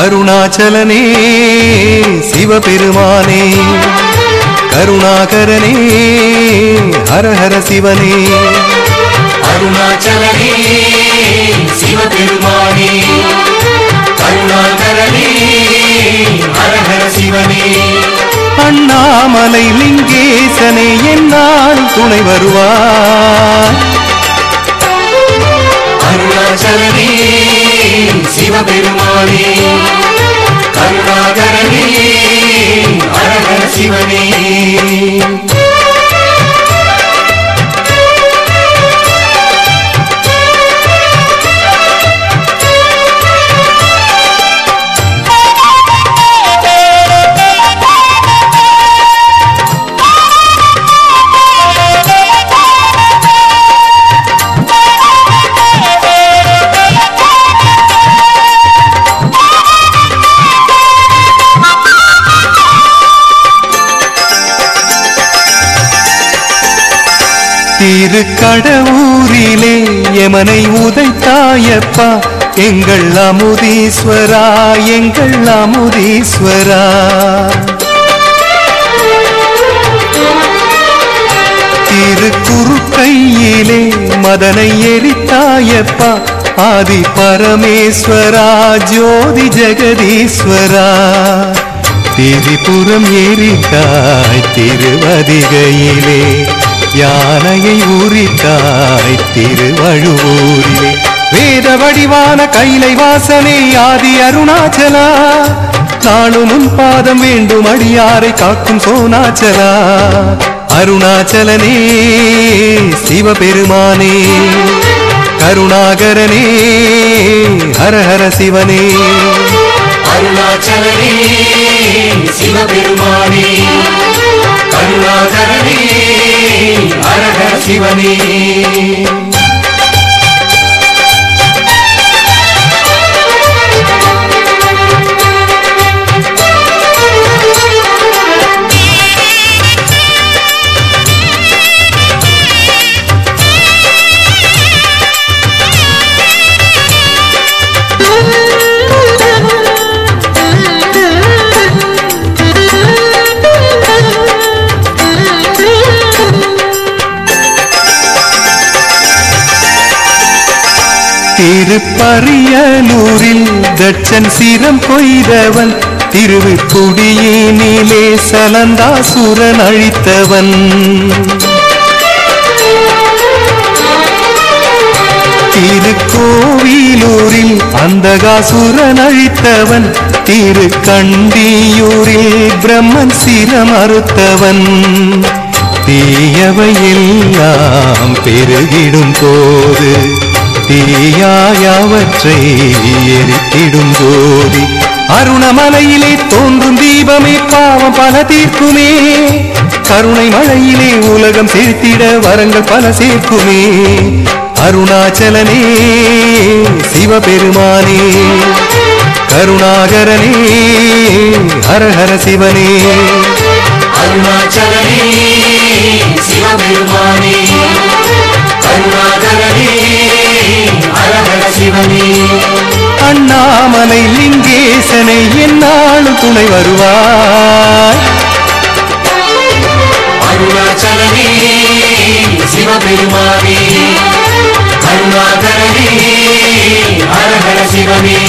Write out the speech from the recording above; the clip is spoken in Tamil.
அருணாச்சலனே சிவபெருமானே கருணாகரனே ஹரஹர சிவனே. அருணாச்சலனே சிவபெருமானே கருணாகரனே ஹரஹர சிவனே. அண்ணாமலை லிங்கேசனே என்னால் துணை வருவார். திரு கடவுரிலே எமனை உதைத்தாயப்பா எங்கள் அமுதீஸ்வரா எங்கள் அமுதீஸ்வரா. திருக்குறுக்கையிலே மதனை எரித்தாயப்பா ஆதி பரமேஸ்வரா ஜோதி ஜெகதீஸ்வரா. திரிபுரம் எரித்தாய் திருவதிகையிலே. யானையை உரித்தாய் திருவழுவூரிலே. வேத வடிவான கைலை வாசனே ஆதி அருணாச்சலா. நானும் உன் பாதம் வேண்டும் அடியாரை காக்கும் சோனாச்சலா. அருணாச்சலனே சிவபெருமானே. கருணாகரனே ஹரஹர சிவனே. அருணாச்சலனே சிவபெருமானே. சிவனே. திருப்பரியலூரில் தட்சன் சிரம் கொய்தவன் திருவிக்குடியினிலே சலந்தாசுரன் அழித்தவன். திருக்கோவிலூரில் அந்தகாசுரன் அழித்தவன் திருக்கண்டியூரில் பிரம்மன் சிரம் அறுத்தவன். தீயவையெல்லாம் பெருகிடும் போது தீயாயவற்றை எரித்திடும் ஜோதி. அருணமலையிலே தோன்றும் தீபமே பாவம் பல தீர்க்குமே. கருணை மழையிலே உலகம் சேர்த்திட வரங்கள் பல சேர்க்குமே. அருணாச்சலனே சிவபெருமானே. கருணாகரனே ஹரஹர சிவனே. அருணாச்சலனே சிவபெருமானே. என்னாலும் துணை வருவாய். அருணாச்சலனே சிவபெருமானே. கருணாகரனே ஹரஹர சிவனே